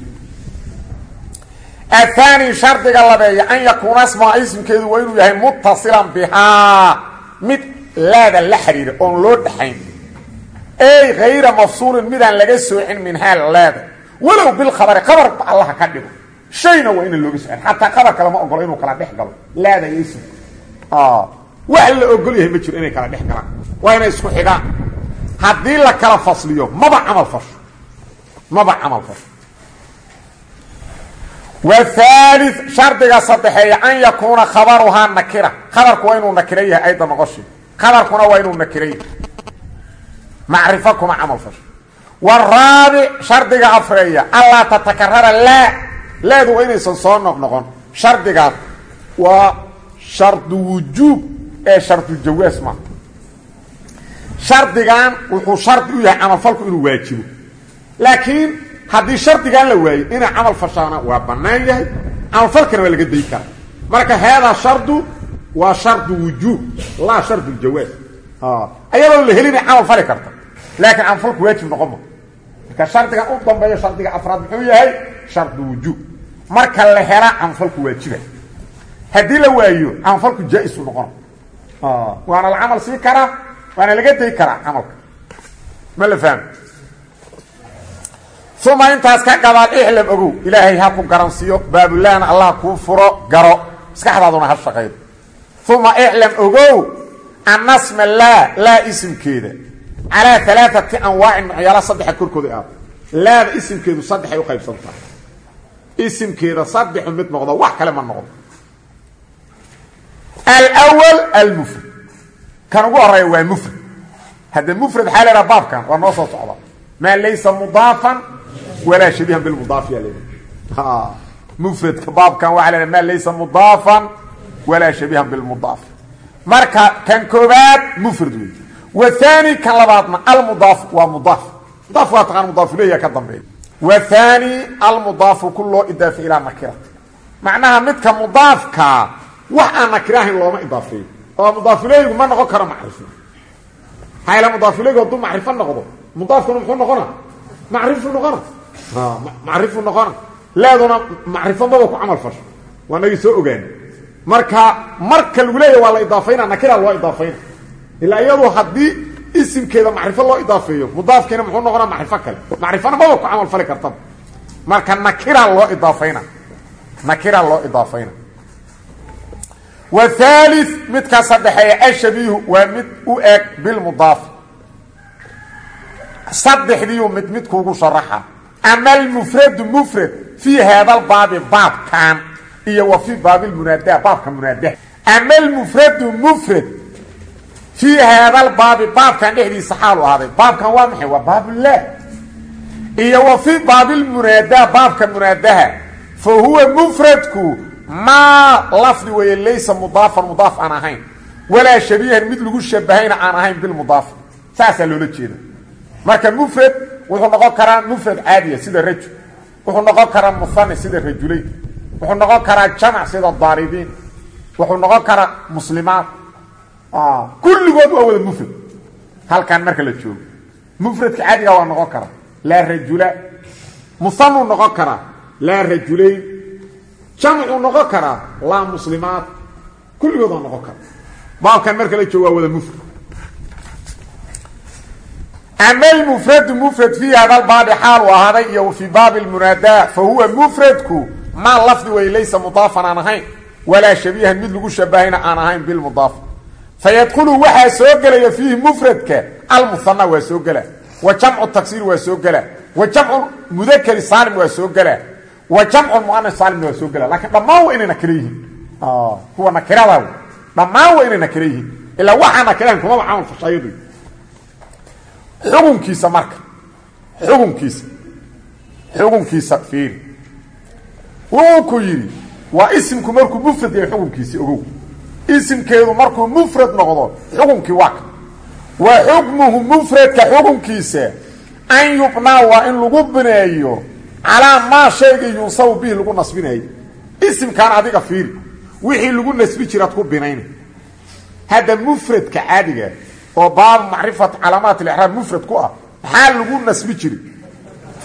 athani shardiga labeeya an yakuuna smuha isimkeedu waa inuu yahay muttasilan bihaa. Mid laada la xiriira oon loo dhaxayn. Ey hayra mafsuulin midaan laga soocin minhaa laada. Walow bilkhabari khabarba allaha ka dhigo shayna waa inaan looga socin xataa khabarka lama inuu kala dhex galo. Laada iyo isimka wax la ogol yahay ma jiro inay kala dhex galaan. Waa inay isku xigaan. Haddii la kala fasliyo maba camal fasho. Maba camal fasho. Whaali shardiga saddexeeya an yakuuna khabaruhaa nakira. Khabarku waa inuu nakiro yahay ayda noqoshi khabarkuna waa inuu nakiro yahay. Macrifo kuma camal fasho. Waraabic shardiga afreeya allaa laadu waa inaysan soo noqnoqon shardigaas waa shardu wujuub ee shardu jawaas maaha shardigan wuxuu shardi u yahay camalfalku inuu waajibo. Laakiin haddii shardigan la waayo inay camal fashaana waa bannaan yahay camalfalkana waa laga dayi karaa. Marka haadaa shardu waa shardu wujuub laa shardu jawaas. Ayadoo la helinay camal fali karta. Laakiin camalfalku waajib noqon ma. Marka shardigan u dambeeyo shardiga afraad muxuu yahay? Shardu wujuub marka la helaa camalfalku waajiba haddii la waayo camalfalku jaa-isu noqona waana la camal sii karaa waana laga dayi karaa camalka. Ma la fahmo uma intaas ka gabaal iclam ogow. Ilaahay ha ku garansiiyo baabulaana allah kuu furo garo. Maskaxdaaduna ha shaqaydo uma iclam ogow annasma laa laa isimkeeda. Calaa alaaati anwaacin nucyaala saddexa korkooda aad laada isimkeedu saddexay u qaybsantaha isimkeeda saddexu mid noqdo wax kale ma noqdo. Alwal almufrad kan ugu horreeya waa mufrad. Hadda mufrad xaa leedaha baabkan? Waa noo soo socda. Maa laysa mudaafan walaa shabiihan bilmudaaf yaa leedaha mufradka baabkan waxaa leedaha maa laysa mudaafan walaa shabiihan bilmudaaf marka kan koobaad mufrad wey wathani kan labaadna almudaaf waa mudaaf. Mudaaf waa taqaan mudaaf ilayha ka dambeeya wathani almudaafu ku loo idaafe ilaa nakira macnaha midka mudaafkaa wax aan nakira ahayn looma idaafeeyo oo mudaafileygu ma noqon karo macrifo. Yaele mudaafileygu hadduu macrifo noqdo mudaafkuna muxuu noqona macrifu noqona macrifu noqona leeduna macrifo maba ku camal fasho. Waa nagii soo ogaani marka marka lagu leeyahy waa la idaafayna nakira loo idaafayna. Ilaa iyadu haddii isimkeeda macrifo loo idaafeeyo. Mudaafkiina muxuu noqonaa macrifo kale. Macrifona maba ku camal fali kartaba. Marka nakira loo idaafayna. Nakira loo idaafayna. Wathali midka saddexeeya ashabiihu waa mid u eg bilmudaaf. Saddexdiiu mid mid kuugu sharaxa. Ama almufradu mufrad fii haadalbaabi baabkan iyo wa fii baabilmunaada baabka munaadaha ama almufradu mufrad fii haadalbaabi baabkan dhexdiisa xaalu ahaaday. Baabkan waa maxay? Waa baabullah iyo wa fii baabilmunaada baabka munaadaha fa huwa mufradku maa lafdi weeye laysa mudaafan mudaaf aan ahayn. Walaa shabiihan mid lagu shabahayna aan ahayn bilmudaafi saasaa loola jeeda. Marka mufrad wuxuu noqon karaa mufrad caadiya sida rajul. Wuxuu noqon karaa muhani sida rajulayn. Wuxuu noqon karaa jamac sida daaribiin. Wuxuu noqon karaa muslimaad kulligood waa wada mufrad. Halkan marka la joogo mufradka caadiga waa noqon karaa laa rajula muhanuu noqon karaa laa rajulayn jamcuu noqon karaa laa muslimaad kulligood waa noqon karaa baabkan marka la joogo waa wada mufrad. Ama almufradu mufrad fii hada lbaabi xaal uu ahaaday iyo fii baabi lmunaadaa fa huwa mufradku maa lafdi way laysa mudaafan aan ahayn walaa shabiihan mid lagu shabahayna aan fayadkhulu waxaa soo gelaya fiihi mufradka almuhana waa soo gela wa jamcu taksiir waa soo gela wa jamcu mudakari saalim waa soo gela wa jamcu muanas saalimna waa soo gela laakiin dhammaan waa inay nakiro yihiin kuwa nakirada dhammaan waa inay nakiro yihiin ilaa waxaa nakirahan kumaba camal fashayadu xukunkiisa marka xukunkiisa xukunkiisa fiiri wuxuu ku yidhi waa isimku markuu mufrad yahay xukunkiisi ogow isimkeedu markuu mufrad noqdo xukunkii waa ka. Wa xukmuhu mufradka xukunkiisa an yubnaa waa in lagu bineeyo calaa maa shayga yunsabu bihi lagu nasbinayo. Isimkaan adiga fiiri wixii lagu nasbi jiraad ku binayna hadda mufradka caadiga oo baabu macrifat calaamaat alixraab mufrad ku ah maxaa lagu nasbi jiri?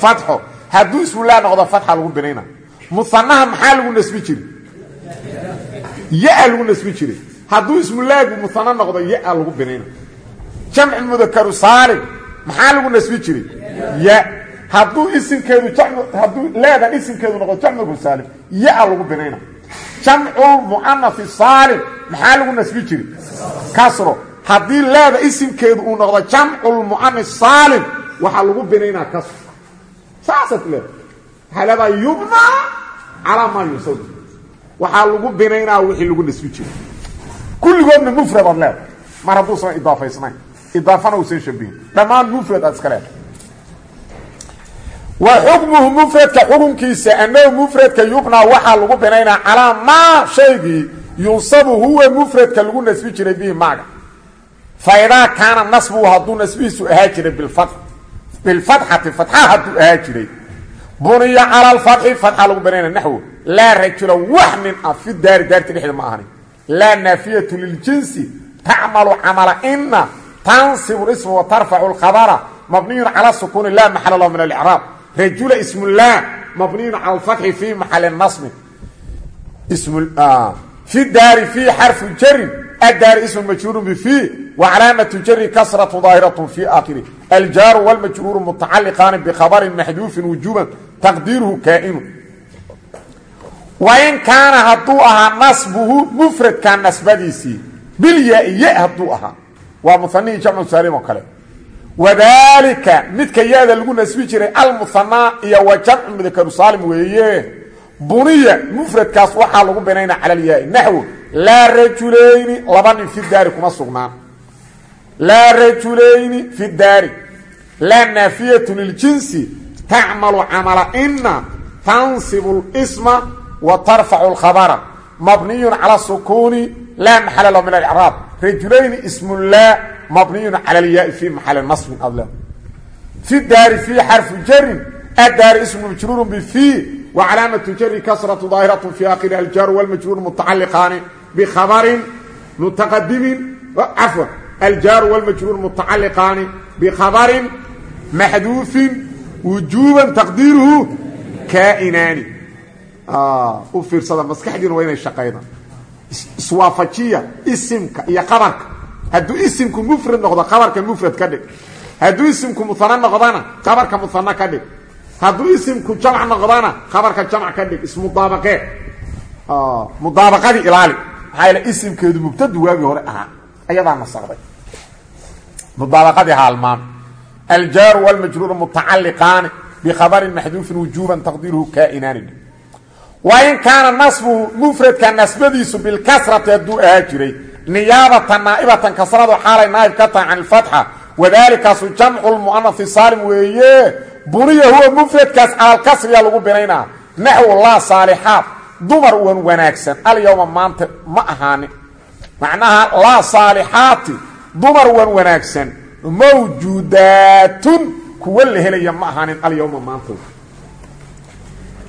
Fatxo. Hadduu ismulaa noqdo fatxa lagu binayna. Musanaha ya-a lagu nasbi jiray. Hadduu ismulaagu musano noqdo ya-a lagu binayna jamci mudakaru saalim maxaa lagu nasbi jiray? Ya. Hadduu isimkeedu hadduu leedan isimkeedu noqdo jamcigu saalim ya-a lagu binayna jamculmu'anafi saalim maxaa lagu nasbi jiri kasro. Haddii leeda isimkeedu uu noqdo jamculmu'anis saalim waxaa lagu binaynaa kasro. Saasaad leeda waxaa leedaha yubnaa calaa maa yunsab waxaa lagu binaynaa wixii lagu nasbi jiray. Kulligoodna mufrad aad leeda mar hadduusan idaafaysnayn idaafana uusan shabihin. Dhammaan mufrad aad iska leeda wa xukmuhu mufradka xukunkiisa annahu mufradka yubnaa waxaa lagu binaynaa calaa maa shaygii yunsabu huwa mufradka lagu nasbi jiray bihi maaga. Fa idaa kaana nasbuhu hadduu nasbihiisu ahaa jiray bilfatxati fatxa hadduu ahaa jiray. Buniya cala alfatxi fatxa lagu binaynaa naxwo laa rajula wax nin ah fi daari daarti dhexda ma ahani. Laa naafiyatu liljinsi tacmalu camala ina tansibu isma wa tarfacu lkhabara mabniyun cala sukuuni laa maxala lahu min alicraab rajula ismullah mabniyun cala alfatxi fi maxali nasbin fi daari fi xarfu jarin addaari ismu majruuru bfi wa calaamatu jari kasratu daahiratu fi aakhiri. Aljaaru wlmajruuru mutacaliqaani bikhabarin maxduufin wujuban taqdiiruhu kaa'inu wain kaana hadduu ahaa nasbuhu mufradka nasbadiisii bilyaa-i ya hadduu ahaa waa muhanihii jamcu saalim oo kale wadaalika midka ya-da lagu nasbi jiray almuhanaa iyo wa jamcu mudakaru saalim weeye buniya mufradkaas waxaa lagu binaynaa cala lyaai naxwo laa rajulayni laba nin fi daari kuma sugnaan laa rajulayni fi daari laa naafiyatu liljinsi tacmalu camala wa tarfacu lkhabara mabniyun cala sukuuni laa maxala lahu min alicraab rajulayni ismullah mabniyun cala lyaai fi maxali nasbin adle fi daari fi xarfu jarin addaari ismu majruurun bifi wa calaamatu jari kasratu daahiratu fi aakhiriha aljaaru walmajruur mutacaliqaani bikhabarin mutaqadimin cafwan aljaaru walmajruur mutacaliqaani bikhabarin maxduufin wujuuban taqdiiruhu kaa'inaani u fiirsada maskaxdiina waa inay shaqayda iswaafajiya isimka iyo qabarka hadduu isimku mufrad noqdo qabarka mufrad ka dhig. Hadduu isimku muhano noqdana qabarka muhano ka dhig. Hadduu isimku jamc noqdana qabarka jamc ka dhig. Ismudaabaqee mudaabaqadii ilaali. Maxaa isimkeedu mubtadu waagii hore ahaa. Ayadaa nasaqday mudaabaqadii haalmaan. Aljaaru walmajruuru mutacaliqaani bikhabarin maxduufin wujuuban taqdiiruhu kaa'inaani wain kaana nasbuhu mufradka nasbadiisu bilkasrati hadduu ahaa jiray niyaabatan naa'ibatan kasradu xaalay naa'ib ka tahay can ilfatxa wadaalikaasu jamcu lmu'anasi saalim weeye buniya huwa mufradkaas calalkasriya lagu binaynaa naxwu laa saalixaat dumar wan wanaagsan alyowma maanta ma ahaanin macnaha laa saalixaati dumar wan wanaagsan mawjuudaatun kuwa la helaya ma ahaanin alyowma maantood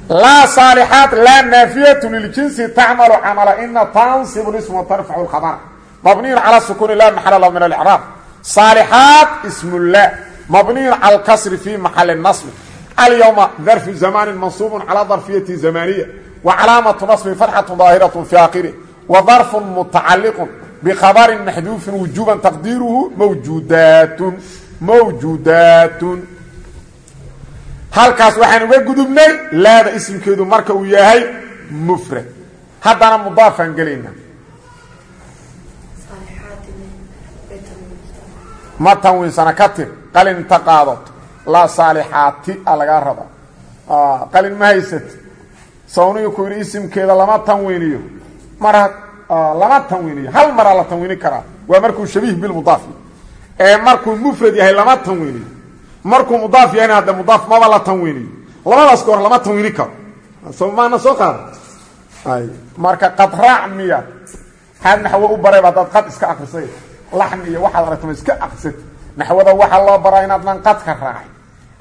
laa saalixaat laa naafiyatu liljinsi tacmalu camala. Ina tansibu lism watarfacu lkhabara mabniyun cala sukuuni la maxala lahu min alicraab saalixaat ismullah mabniyun cala alkasri fi maxali nasbi. Alyowma darfu zamanin mansuubun calaa darfiyati zamaniya wa calaamatu nasbi fatxatu daahiratu fi aakhirih wa darfun mutacaliqun bkhabrin maxduufin wujuban taqdiiruhu mawjuudaatun. Mawjuudaatun halkaas waxaan uga gudubnay laada isimkeedu marka uu yahay mufrad. Haddana mudaafaan gelayna. Ma tanwiinsana ka tir. Qalin inta qaadato laa saalixaati a lagaa raba. Qalin ma haysat sawnigu ku yidhi isimkeeda lama tanwiiniyo mar lama tanwiiniyo hal maraa la tanwiini karaa. Waa markuu shabiih bilmudaaf ee markuu mufrad yahay lama tanwiiniyo markuu mudaaf yahayna hadde mudaaf maba la tanwiiniyo labadaas goor lama tanwiini karo. Somaana soo qaada ay marka qad raac miya. Xaad naxwo u barayba haddaad qad iska akrisay laxmi iyo waxaad aragtama iska akrisat naxwada waxaa loo baraa inaadnan qadka raacay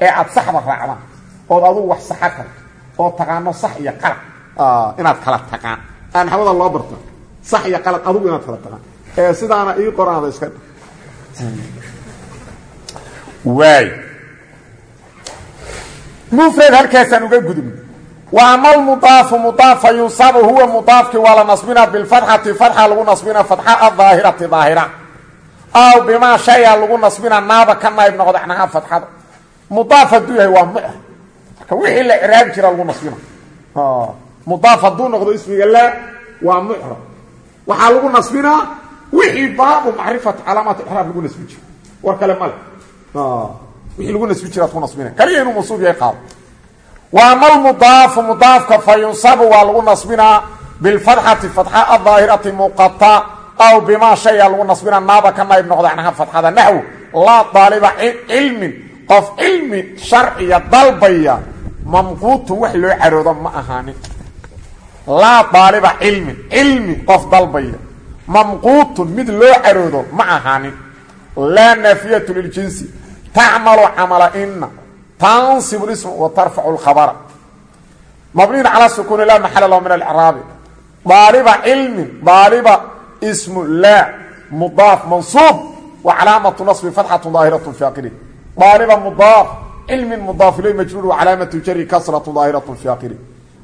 ee aad saxda raacdaan ood adugu wax saxa karto oo taqaano sax iyo qalad. Inaad kala taqaan. Aa naxwada loo barta sax iyo qalad adugu inaad kala taqaan. Ee sidaana ii qoraada iska waay mufrad halkaasaan uga gudubna wa ama almudaafu mudaafa yunsabu huwa mudaafki waa la nasbina bilfatxati fatxa lagu nasbina fatxa adaahirati daahira. Aw bimaa shaya lagu nasbina naaba ka naayb noqda naha fatxada. Mudaaf hadduu yahay waa mucr marka wixii la ciraabi jira lagu nasbina. Mudaaf hadduu noqdo ismiga laa waa mucrab waxaa lagu nasbinaa wixii baabu macrifati calaamaat ixraab lagu nasbi jiro war kale male wixii lagu nasbi jiraad ku nasbina kaliya inuu mansuub yahay qaado wa ama almudaafu mudaafka fa yunsabu waa lagu nasbinaa bilfatxati fatxa adaahirati muuqata aw bimaa shaya lagu nasbina naaba ka nayb noqda naha fatxada naxw laa daaliba cilmin qof cilmi sharciya dalbaya mamquutun wax loo caroodo ma ahaanin laa daaliba cilmin cilmi qof dalbaya mamquutun mid loo caroodo ma ahaanin laa naafiyatu liljinsi tacmalu camala ina tansibu ism wa tarfacu lkhabara mabniyin calaa sukuuni laa maxala lahu min alcraabi daaliba cilmin daaliba ismu laa mudaaf mansuub wa calaamatu nasbi fatxatu daahiratu fi aqirih daaliba mudaaf cilmin mudaaf ilay majruur wa calaamatu jari kasratu daahiratu fi aqirih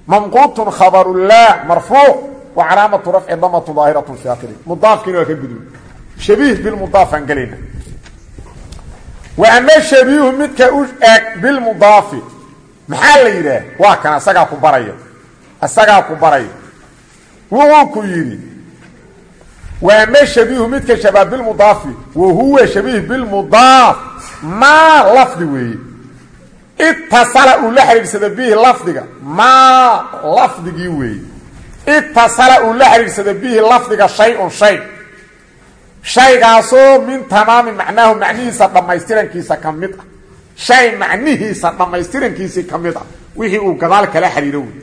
mamquutun khabaru laa marfuuc wa calaamatu rafci damatu daahiratu fi aqirih mudaafkiina waa ka gudub shabiih bilmudaafaan gelayna wa ama shabiihu midka u eg bilmudaafi. Maxaa la yidhaah waa kan asagaa ku baraya asagaa ku baraya wuxuu ku yidhi wa ama shabiihu midka shabaa bilmudaafi. Wa huwa shabiih bilmudaaf. Maa lafdi weeye. Itasala uu la xidhiidsada bihi lafdiga. Maa lafdigii weeye. Itasala uu la xidhiidsada bihi lafdiga shay-un shay shaygaasoo min tamaami macnaahu macnihiisa dhammaystirankiisa ka mid ah. Shay macnihiisa dhammaystirankiisii ka mid ah. Wixii uu gadaal kala xidhiiro wey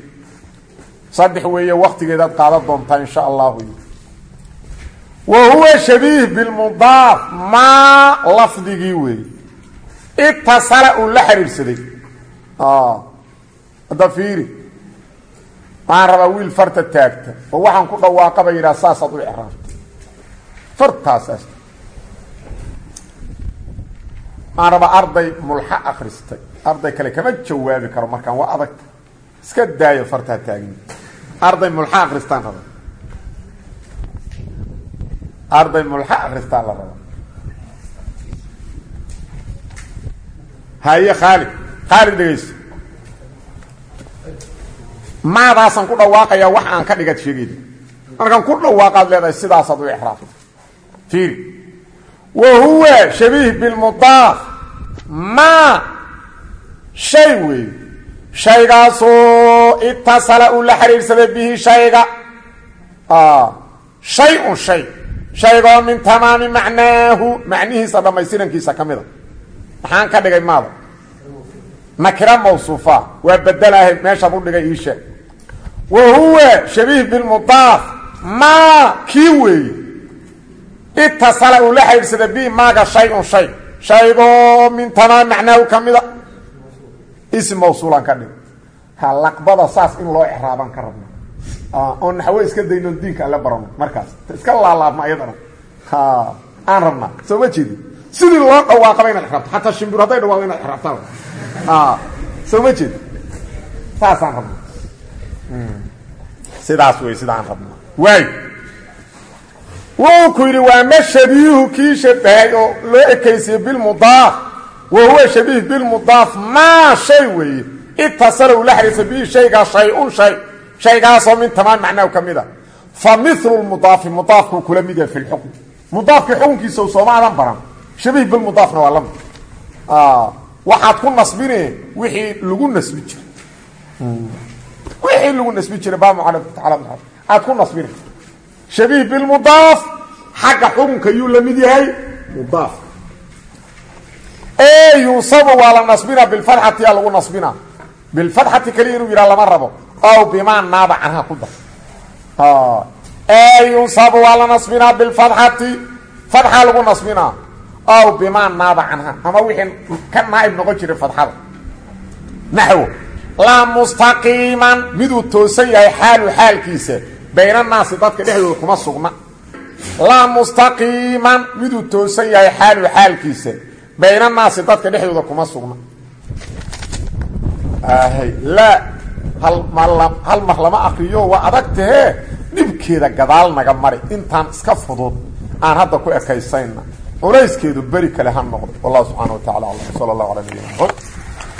saddex weeye waktigeedaad qaadan doontaa insha allahu. Wa huwa shabiih bilmudaaf maa lafdigii weeye itasala uu la xidhiidhsaday. Hadda fiiri. Waxaan rabaa wiil farta taagta. Oo waxaan ku dhawaaqaba yidhaha saasaad u icraabta fartaasaas waxaan rabaa arday mulxa akristay arday kale kama jawaabi karo markaan waa adagta iska daayo fartaa taagin. Arday mulxa akristaan raba. Arday mulxa akristaan la raba. Haye khaalid. Khaalid dhegayso maadaasaan ku dhawaaqayaa wax aan ka dhigaad sheegayda markaan ku dhawaaqaad leedahay sidaasaad u icraabta fiiri wa huwa shabiih bilmudaaf maa shay weeye shaygaasoo itasala uu la xidhiidhsaday bihi shayga. Shay-un shay shaygoo min tamaami macnaahu macnihiisa dhammaystirankiisa ka mida. Maxaan ka dhigay maada nakira mawsuufa. Waa bedelahay meeshaan u dhigay ii sheeg wa huwa shabiih bilmudaaf maa kii weeye itasala uu la xidhiidsada bi maaga shay-un shay. Shaygoo min tamaam macnaahu ka mida. Ism mawsuulan ka dhig. Ha laqbada saas in loo exraaban ka rabna oo naxwe iska dayno diinka alle barano markaas iska laalaabna ayadana ha aan rabnaa soo ma jeedi. Sidii loo dhawaaqaba inaad exraabto xataa shimbir hadday dhawaaqo inaad exraabtaan soo ma jeedi. Saasaan rabna sidaas wey sidaan rabna waay wuu ku yidhi waa ma shabiihu kii shabahay oo loo ekaysiye bilmudaaf wa huwa shabiih bilmudaaf maa shay weeye? Itasala uu la xariisa bihi shaygaa shay-un shay. Shaygaasoo min tamaam macnahu ka mid a fa milu mudaafi mudaafkuu kula mid yahay fi lxukm mudaafkii xukunkiisa u soomaadan baran. Shabiih bilmudaafna waa la mid. Waxaad ku nasbine wixii lagu nasbi jiray. Wixii lagu nasbi jiray baa mucala aad ku nasbine shabiih bilmudaaf xagga xukunka yuu la mid yahay mudaaf e yunsabu waa la nasbina bilfatxati yaa lagu nasbina bilfatxati keliya inuu yidhaha lama rabo ow bimaa naaba canha ku dar e yunsabu waa la nasbinaa bilfatxati fatxa lagu nasbinaa ow bimaa naaba canha ama wixii ka naaib noqon jiray fatxada naxwo laa mustaqiiman miduu toosan yahay xaalu xaalkiisa baynanaasi dadka dhexdooda kuma sugna. Laa mustaqiiman. Miduu toosan yahay xaalu xaalkiisa. Baynanaasi dadka dhexdooda kuma sugna. Laa hal mar lama akriyo waa adag tahee dhibkeeda gadaal naga mari. Intaan iska fudud aan hadda ku ekaysayna. Culayskeedu beri kale ha noqdo. Wallahu subxana wa tacala alam sala allahu ala nabiyina